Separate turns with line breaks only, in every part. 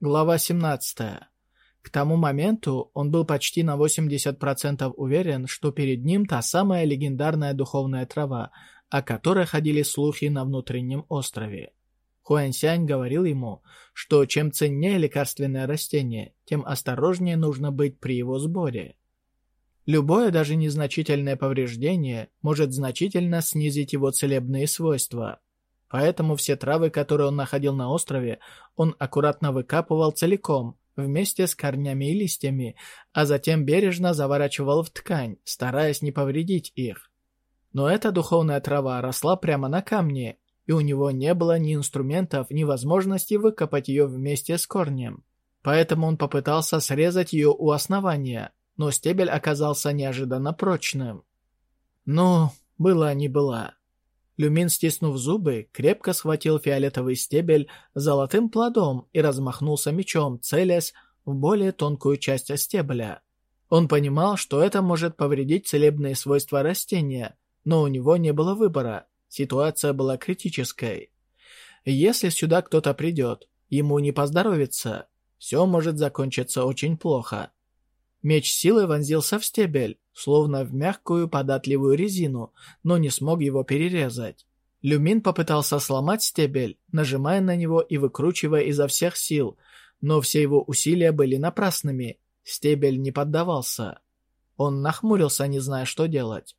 Глава 17. К тому моменту он был почти на 80% уверен, что перед ним та самая легендарная духовная трава, о которой ходили слухи на внутреннем острове. Хуэнсянь говорил ему, что чем ценнее лекарственное растение, тем осторожнее нужно быть при его сборе. Любое даже незначительное повреждение может значительно снизить его целебные свойства – Поэтому все травы, которые он находил на острове, он аккуратно выкапывал целиком, вместе с корнями и листьями, а затем бережно заворачивал в ткань, стараясь не повредить их. Но эта духовная трава росла прямо на камне, и у него не было ни инструментов, ни возможности выкопать ее вместе с корнем. Поэтому он попытался срезать ее у основания, но стебель оказался неожиданно прочным. Ну, была не была. Люмин, стиснув зубы, крепко схватил фиолетовый стебель золотым плодом и размахнулся мечом, целясь в более тонкую часть стебля. Он понимал, что это может повредить целебные свойства растения, но у него не было выбора. Ситуация была критической. Если сюда кто-то придет, ему не поздоровится. Все может закончиться очень плохо. Меч силы вонзился в стебель, словно в мягкую податливую резину, но не смог его перерезать. Люмин попытался сломать стебель, нажимая на него и выкручивая изо всех сил, но все его усилия были напрасными. Стебель не поддавался. Он нахмурился, не зная, что делать.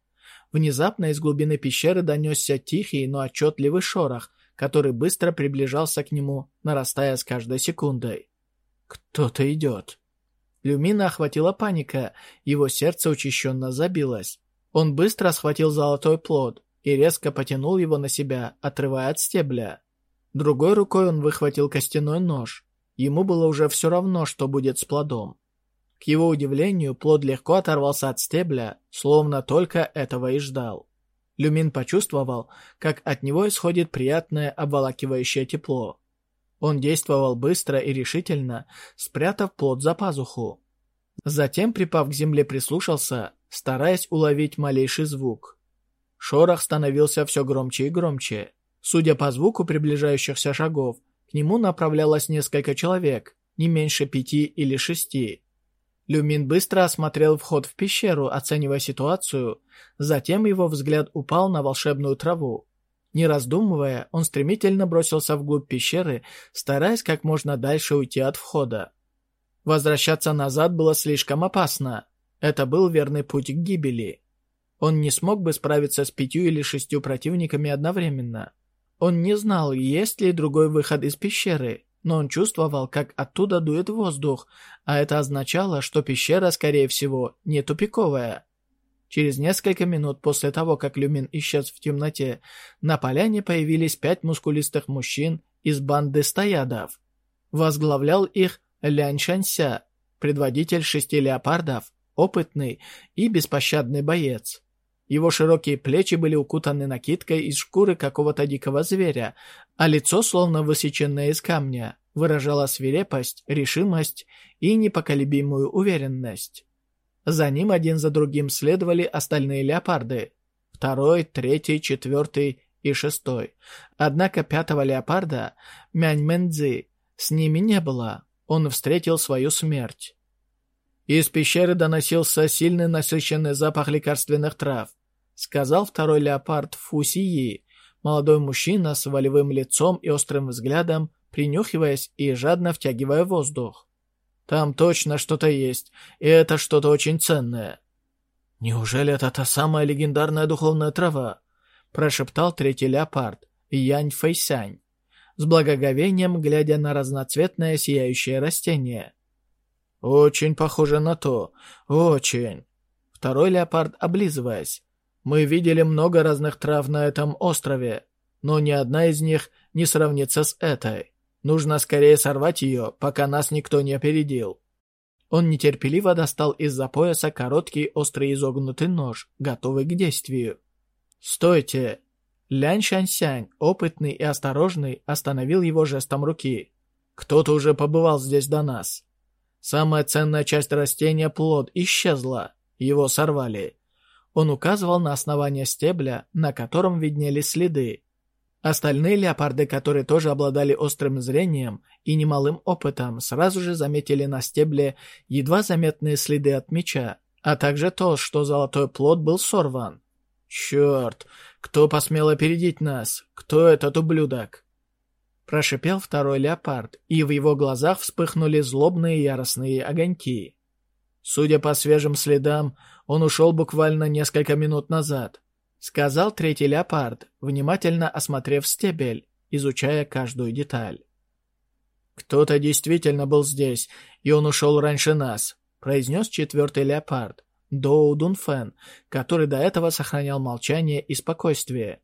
Внезапно из глубины пещеры донесся тихий, но отчетливый шорох, который быстро приближался к нему, нарастая с каждой секундой. «Кто-то идет». Люмина охватила паника, его сердце учащенно забилось. Он быстро схватил золотой плод и резко потянул его на себя, отрывая от стебля. Другой рукой он выхватил костяной нож. Ему было уже все равно, что будет с плодом. К его удивлению, плод легко оторвался от стебля, словно только этого и ждал. Люмин почувствовал, как от него исходит приятное обволакивающее тепло. Он действовал быстро и решительно, спрятав плод за пазуху. Затем, припав к земле, прислушался, стараясь уловить малейший звук. Шорох становился все громче и громче. Судя по звуку приближающихся шагов, к нему направлялось несколько человек, не меньше пяти или шести. Люмин быстро осмотрел вход в пещеру, оценивая ситуацию, затем его взгляд упал на волшебную траву. Не раздумывая, он стремительно бросился вглубь пещеры, стараясь как можно дальше уйти от входа. Возвращаться назад было слишком опасно. Это был верный путь к гибели. Он не смог бы справиться с пятью или шестью противниками одновременно. Он не знал, есть ли другой выход из пещеры, но он чувствовал, как оттуда дует воздух, а это означало, что пещера, скорее всего, не тупиковая. Через несколько минут после того, как Люмин исчез в темноте, на поляне появились пять мускулистых мужчин из банды стоядов. Возглавлял их Лянь Шанься, предводитель шести леопардов, опытный и беспощадный боец. Его широкие плечи были укутаны накидкой из шкуры какого-то дикого зверя, а лицо, словно высеченное из камня, выражало свирепость, решимость и непоколебимую уверенность. За ним один за другим следовали остальные леопарды. Второй, третий, четвертый и шестой. Однако пятого леопарда, Мянь Мэнцзи, с ними не было. Он встретил свою смерть. Из пещеры доносился сильный насыщенный запах лекарственных трав. Сказал второй леопард Фусии, молодой мужчина с волевым лицом и острым взглядом, принюхиваясь и жадно втягивая воздух. Там точно что-то есть, и это что-то очень ценное. Неужели это та самая легендарная духовная трава? Прошептал третий леопард, Янь Фэйсянь, с благоговением глядя на разноцветное сияющее растение. Очень похоже на то, очень. Второй леопард, облизываясь. Мы видели много разных трав на этом острове, но ни одна из них не сравнится с этой. Нужно скорее сорвать ее, пока нас никто не опередил. Он нетерпеливо достал из-за пояса короткий острый изогнутый нож, готовый к действию. «Стойте!» Лянь Шаньсянь, опытный и осторожный, остановил его жестом руки. «Кто-то уже побывал здесь до нас. Самая ценная часть растения, плод, исчезла. Его сорвали». Он указывал на основание стебля, на котором виднелись следы. Остальные леопарды, которые тоже обладали острым зрением и немалым опытом, сразу же заметили на стебле едва заметные следы от меча, а также то, что золотой плод был сорван. «Черт! Кто посмел опередить нас? Кто этот ублюдок?» Прошипел второй леопард, и в его глазах вспыхнули злобные яростные огоньки. Судя по свежим следам, он ушел буквально несколько минут назад. Сказал третий леопард, внимательно осмотрев стебель, изучая каждую деталь. «Кто-то действительно был здесь, и он ушел раньше нас», произнес четвертый леопард, Доу Дунфен, который до этого сохранял молчание и спокойствие.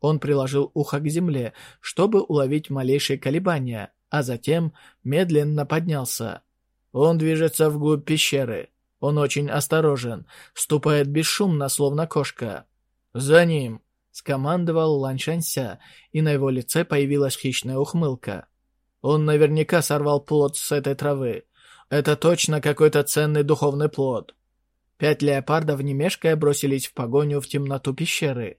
Он приложил ухо к земле, чтобы уловить малейшие колебания, а затем медленно поднялся. Он движется вглубь пещеры. Он очень осторожен, ступает бесшумно, словно кошка. «За ним!» — скомандовал Лань Шанься, и на его лице появилась хищная ухмылка. «Он наверняка сорвал плод с этой травы. Это точно какой-то ценный духовный плод». Пять леопардов, не мешкая, бросились в погоню в темноту пещеры.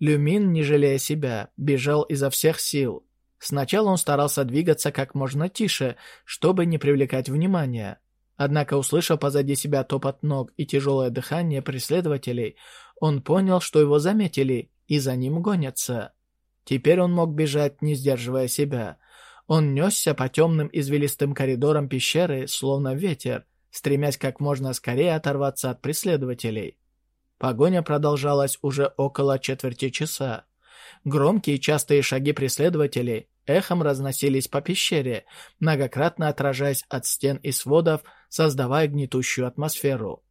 Люмин, не жалея себя, бежал изо всех сил. Сначала он старался двигаться как можно тише, чтобы не привлекать внимания. Однако, услышав позади себя топот ног и тяжелое дыхание преследователей, он понял, что его заметили и за ним гонятся. Теперь он мог бежать, не сдерживая себя. Он несся по темным извилистым коридорам пещеры, словно ветер, стремясь как можно скорее оторваться от преследователей. Погоня продолжалась уже около четверти часа. Громкие частые шаги преследователей эхом разносились по пещере, многократно отражаясь от стен и сводов, создавая гнетущую атмосферу.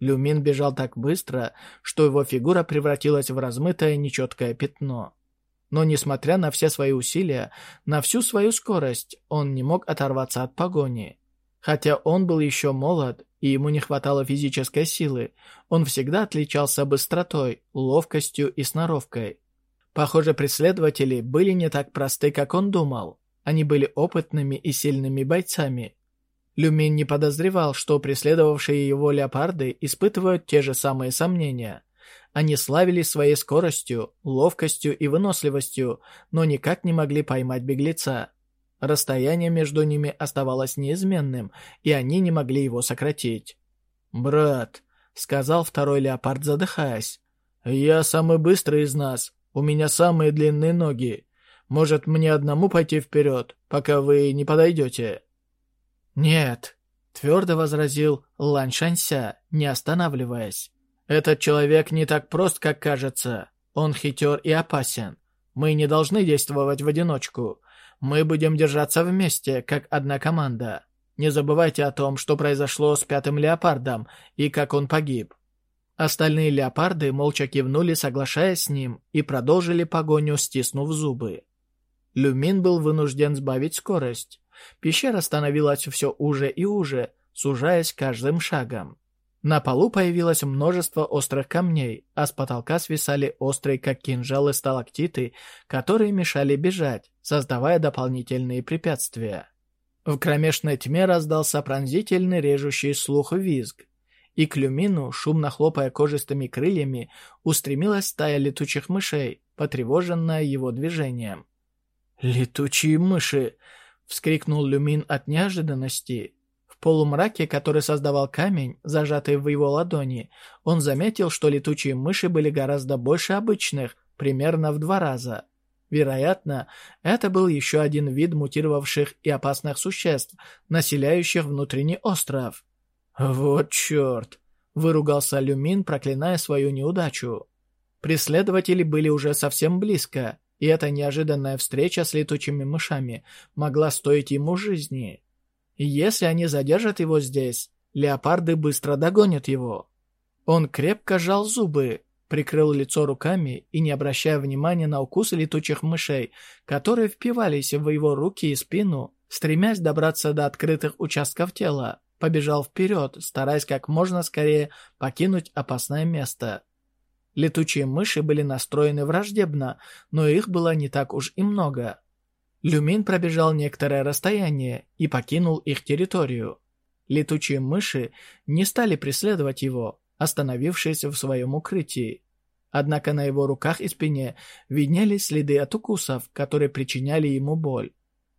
Люмин бежал так быстро, что его фигура превратилась в размытое нечеткое пятно. Но, несмотря на все свои усилия, на всю свою скорость, он не мог оторваться от погони. Хотя он был еще молод, и ему не хватало физической силы, он всегда отличался быстротой, ловкостью и сноровкой. Похоже, преследователи были не так просты, как он думал. Они были опытными и сильными бойцами. Люмин не подозревал, что преследовавшие его леопарды испытывают те же самые сомнения. Они славились своей скоростью, ловкостью и выносливостью, но никак не могли поймать беглеца. Расстояние между ними оставалось неизменным, и они не могли его сократить. «Брат», — сказал второй леопард, задыхаясь, — «я самый быстрый из нас, у меня самые длинные ноги. Может, мне одному пойти вперед, пока вы не подойдете?» «Нет», — твердо возразил Лань Шанься, не останавливаясь. «Этот человек не так прост, как кажется. Он хитер и опасен. Мы не должны действовать в одиночку. Мы будем держаться вместе, как одна команда. Не забывайте о том, что произошло с пятым леопардом и как он погиб. Остальные леопарды молча кивнули, соглашаясь с ним, и продолжили погоню, стиснув зубы. Люмин был вынужден сбавить скорость. Пещера становилась все уже и уже, сужаясь каждым шагом. На полу появилось множество острых камней, а с потолка свисали острые, как кинжалы, сталактиты, которые мешали бежать, создавая дополнительные препятствия. В кромешной тьме раздался пронзительный режущий слух визг и к люмину, шумно хлопая кожистыми крыльями, устремилась стая летучих мышей, потревоженная его движением. «Летучие мыши!» — вскрикнул люмин от неожиданности. В полумраке, который создавал камень, зажатый в его ладони, он заметил, что летучие мыши были гораздо больше обычных, примерно в два раза. Вероятно, это был еще один вид мутировавших и опасных существ, населяющих внутренний остров. «Вот черт!» — выругался Люмин, проклиная свою неудачу. Преследователи были уже совсем близко, и эта неожиданная встреча с летучими мышами могла стоить ему жизни. если они задержат его здесь, леопарды быстро догонят его. Он крепко сжал зубы, прикрыл лицо руками и, не обращая внимания на укусы летучих мышей, которые впивались в его руки и спину, стремясь добраться до открытых участков тела, побежал вперед, стараясь как можно скорее покинуть опасное место. Летучие мыши были настроены враждебно, но их было не так уж и много. Люмин пробежал некоторое расстояние и покинул их территорию. Летучие мыши не стали преследовать его, остановившись в своем укрытии. Однако на его руках и спине виднелись следы от укусов, которые причиняли ему боль.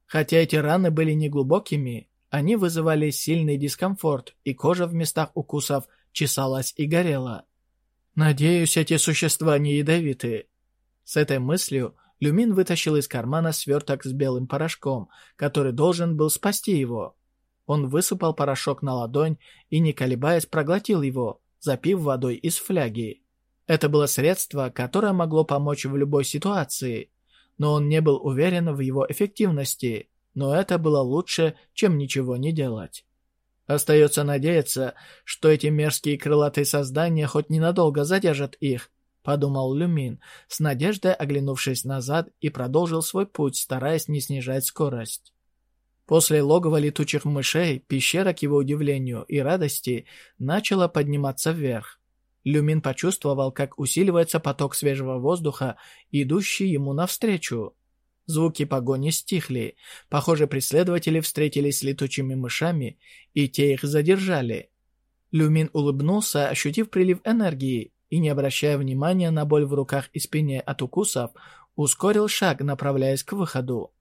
Хотя эти раны были неглубокими, они вызывали сильный дискомфорт, и кожа в местах укусов чесалась и горела. «Надеюсь, эти существа не ядовитые». С этой мыслью Люмин вытащил из кармана сверток с белым порошком, который должен был спасти его. Он высыпал порошок на ладонь и, не колебаясь, проглотил его, запив водой из фляги. Это было средство, которое могло помочь в любой ситуации, но он не был уверен в его эффективности, но это было лучше, чем ничего не делать. Остается надеяться, что эти мерзкие крылатые создания хоть ненадолго задержат их, подумал Люмин, с надеждой оглянувшись назад и продолжил свой путь, стараясь не снижать скорость. После логова летучих мышей пещера, к его удивлению и радости, начала подниматься вверх. Люмин почувствовал, как усиливается поток свежего воздуха, идущий ему навстречу. Звуки погони стихли. Похоже, преследователи встретились с летучими мышами, и те их задержали. Люмин улыбнулся, ощутив прилив энергии, и, не обращая внимания на боль в руках и спине от укусов, ускорил шаг, направляясь к выходу.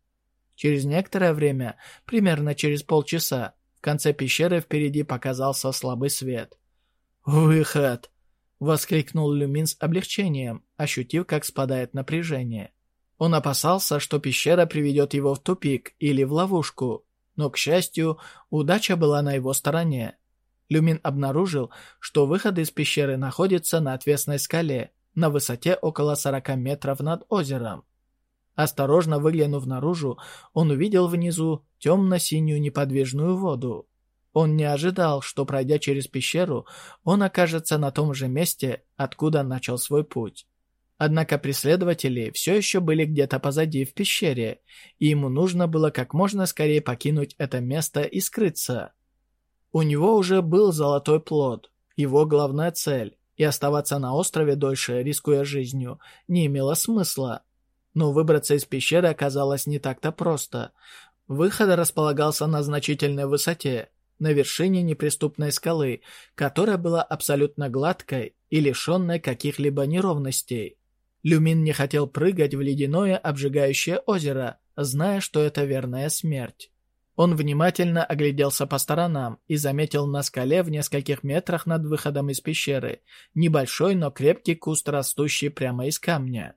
Через некоторое время, примерно через полчаса, в конце пещеры впереди показался слабый свет. «Выход!» — воскликнул Люмин с облегчением, ощутив, как спадает напряжение. Он опасался, что пещера приведет его в тупик или в ловушку, но, к счастью, удача была на его стороне. Люмин обнаружил, что выход из пещеры находится на отвесной скале, на высоте около 40 метров над озером. Осторожно выглянув наружу, он увидел внизу темно-синюю неподвижную воду. Он не ожидал, что, пройдя через пещеру, он окажется на том же месте, откуда начал свой путь. Однако преследователи все еще были где-то позади в пещере, и ему нужно было как можно скорее покинуть это место и скрыться. У него уже был золотой плод, его главная цель, и оставаться на острове дольше, рискуя жизнью, не имело смысла. Но выбраться из пещеры оказалось не так-то просто. Выход располагался на значительной высоте, на вершине неприступной скалы, которая была абсолютно гладкой и лишенной каких-либо неровностей. Люмин не хотел прыгать в ледяное обжигающее озеро, зная, что это верная смерть. Он внимательно огляделся по сторонам и заметил на скале в нескольких метрах над выходом из пещеры небольшой, но крепкий куст, растущий прямо из камня.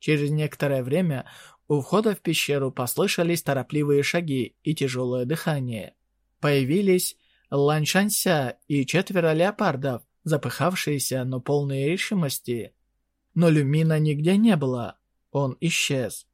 Через некоторое время у входа в пещеру послышались торопливые шаги и тяжелое дыхание. Появились Ланшанся и четверо леопардов, запыхавшиеся, но полные решимости. Но Люмина нигде не было. Он исчез.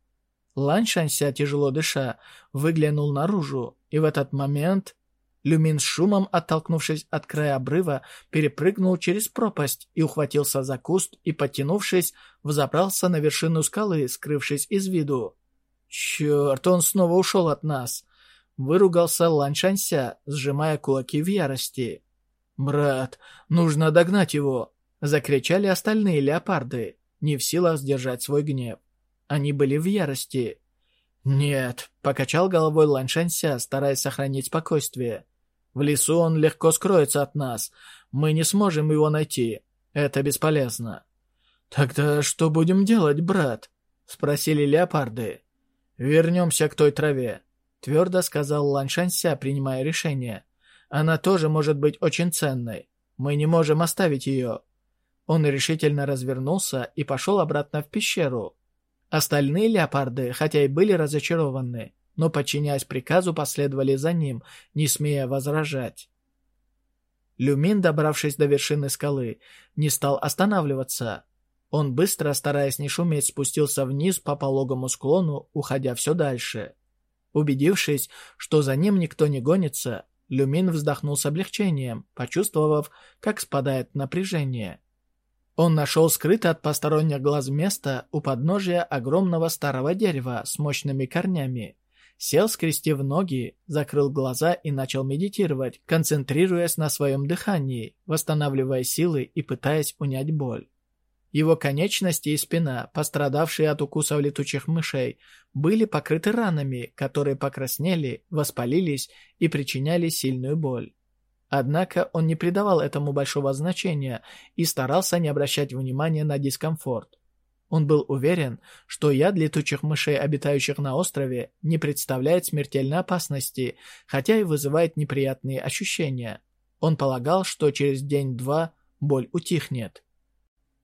Лань Шанся, тяжело дыша, выглянул наружу, и в этот момент Люмин с шумом, оттолкнувшись от края обрыва, перепрыгнул через пропасть и ухватился за куст и, подтянувшись, взобрался на вершину скалы, скрывшись из виду. «Черт, он снова ушел от нас!» Выругался Лань Шанся, сжимая кулаки в ярости. «Брат, нужно догнать его!» Закричали остальные леопарды, не в силах сдержать свой гнев. Они были в ярости. «Нет», — покачал головой Ланшанся, стараясь сохранить спокойствие. «В лесу он легко скроется от нас. Мы не сможем его найти. Это бесполезно». «Тогда что будем делать, брат?» — спросили леопарды. «Вернемся к той траве», — твердо сказал Ланшанся, принимая решение. «Она тоже может быть очень ценной. Мы не можем оставить ее. Он решительно развернулся и пошел обратно в пещеру. Остальные леопарды, хотя и были разочарованы, но, подчиняясь приказу, последовали за ним, не смея возражать. Люмин, добравшись до вершины скалы, не стал останавливаться. Он быстро, стараясь не шуметь, спустился вниз по пологому склону, уходя все дальше. Убедившись, что за ним никто не гонится, Люмин вздохнул с облегчением, почувствовав, как спадает напряжение. Он нашел скрытое от посторонних глаз место у подножия огромного старого дерева с мощными корнями. Сел, скрестив ноги, закрыл глаза и начал медитировать, концентрируясь на своем дыхании, восстанавливая силы и пытаясь унять боль. Его конечности и спина, пострадавшие от укусов летучих мышей, были покрыты ранами, которые покраснели, воспалились и причиняли сильную боль. Однако он не придавал этому большого значения и старался не обращать внимания на дискомфорт. Он был уверен, что яд летучих мышей, обитающих на острове, не представляет смертельной опасности, хотя и вызывает неприятные ощущения. Он полагал, что через день-два боль утихнет.